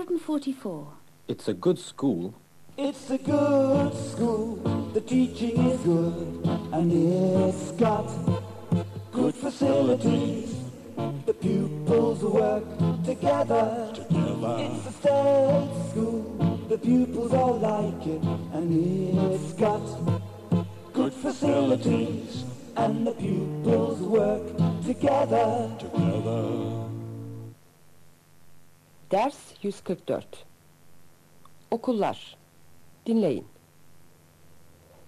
144. It's a good school. It's a good school, the teaching is good, and it's got good facilities. The pupils work together. It's a state school, the pupils all like it, and it's got good facilities. And the pupils work together. together. Ders 144 Okullar Dinleyin.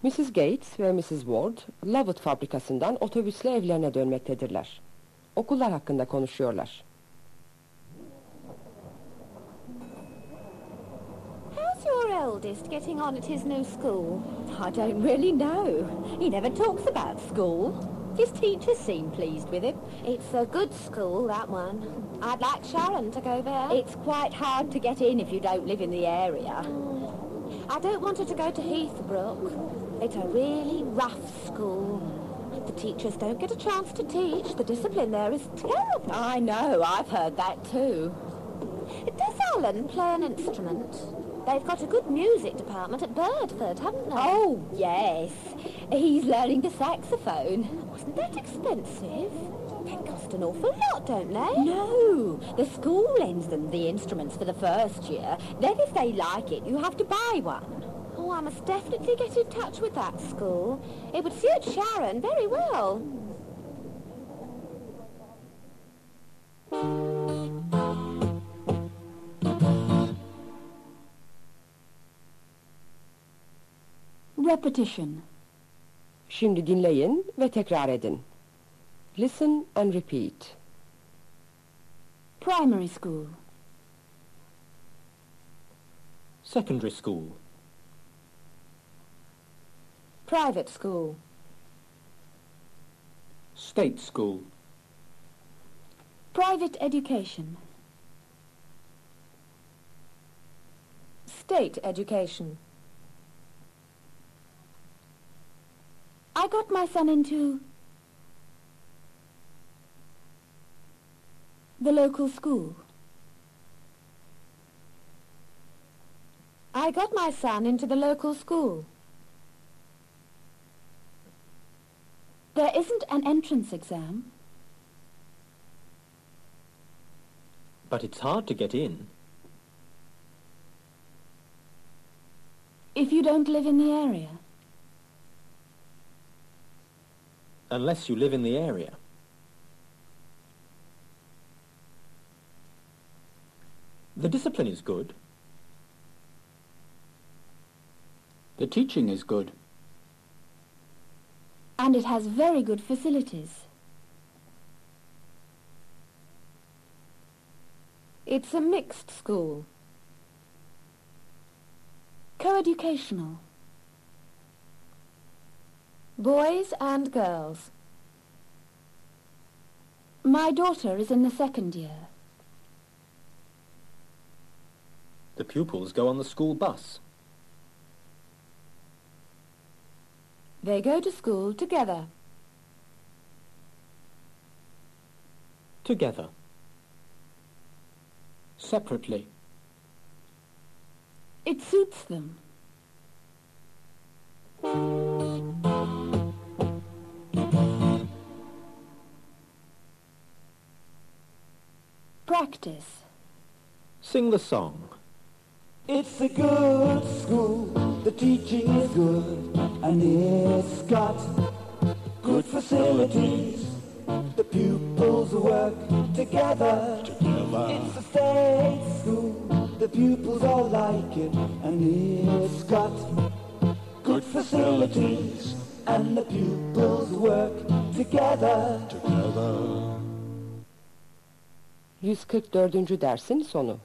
Mrs. Gates ve Mrs. Ward, Lovett fabrikasından otobüsle evlerine dönmektedirler. Okullar hakkında konuşuyorlar. How's your eldest getting on at his new school? I don't really know. He never talks about school. His teachers seem pleased with him. It's a good school, that one. I'd like Sharon to go there. It's quite hard to get in if you don't live in the area. I don't want her to go to Heathbrook. It's a really rough school. The teachers don't get a chance to teach. The discipline there is terrible. I know, I've heard that too. Does Alan play an instrument? They've got a good music department at Birdford, haven't they? Oh, yes. He's learning the saxophone. Wasn't that expensive? They cost an awful lot, don't they? No. The school lends them the instruments for the first year. Then if they like it, you have to buy one. Oh, I must definitely get in touch with that school. It would suit Sharon very well. Repetition. Şimdi dinleyin ve tekrar edin. Listen and repeat. Primary school. Secondary school. Private school. State school. Private education. State education. I got my son into the local school. I got my son into the local school. There isn't an entrance exam. But it's hard to get in. If you don't live in the area. Unless you live in the area. The discipline is good. The teaching is good. And it has very good facilities. It's a mixed school. Coeducational. Boys and girls. My daughter is in the second year. The pupils go on the school bus. They go to school together. Together. Separately. It suits them. Practice. Sing the song. It's a good school, the teaching is good, and it's got good facilities. The pupils work together. It's a state school, the pupils all like it, and it's got good facilities. And the pupils work together. 144. dersin sonu.